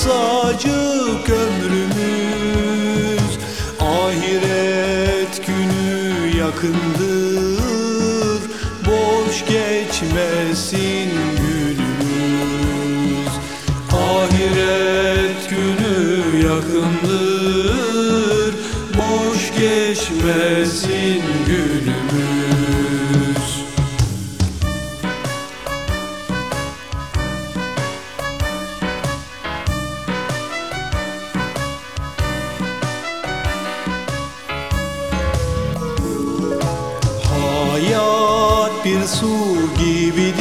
kısacık ömrümüz Ahiret günü yakındır. Boş geçmesin günümüz Ahiret günü yakındır. Boş geçmesin günümüz bir su gibidir.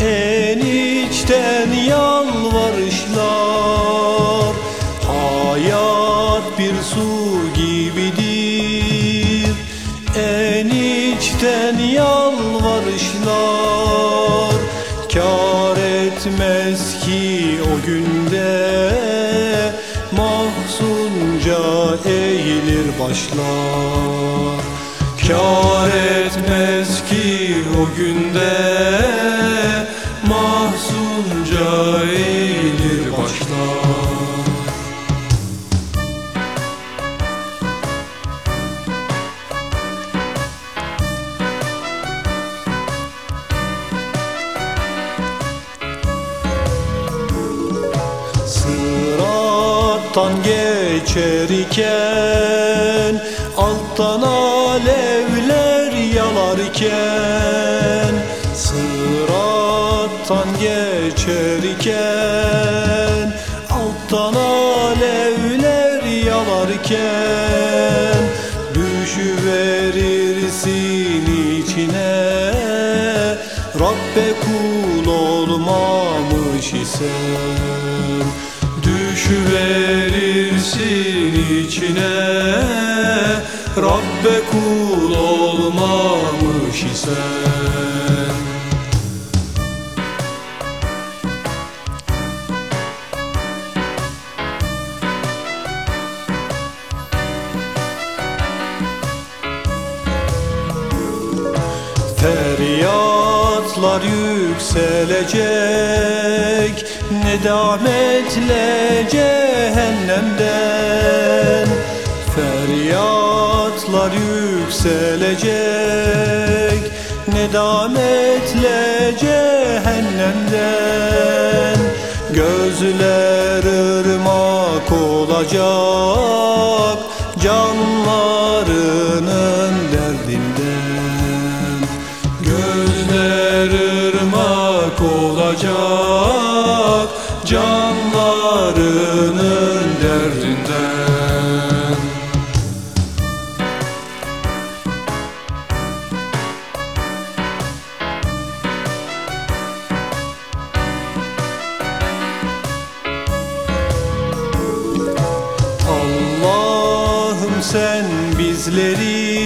En içten yalvarışlar Hayat bir su gibidir. En içten yalvarışlar Kar etmez ki o günde. Mahzunca eğilir başlar Kar etmez ki o günde Mahzunca eğilir başlar. Sırattan geçerken Alttan alevler yalarken Sırattan geçerken Alttan alevler yalarken Düşüverirsin içine. Rabbe kul olmamış isen Düşüverirsin içine. Rabbe kul olmamış isen Feryatlar yükselecek Nedametle cehennemden Feryatlar yükselecek Nedametle cehennemden. Gözler ırmak olacak Canlarının derdinden. Gözler ırmak olacak Canlarının sen bizleri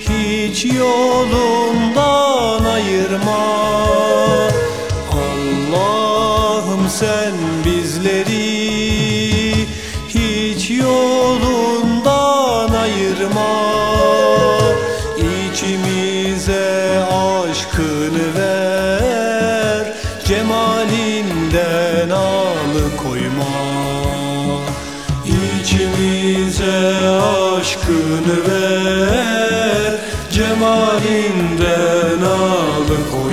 hiç yolundan ayırma. Allah'ım sen bizleri hiç yolundan ayırma. İçimize aşkını ver Cemalinden alıkoyma İçimize aşkını ver Cemalinden alıkoyma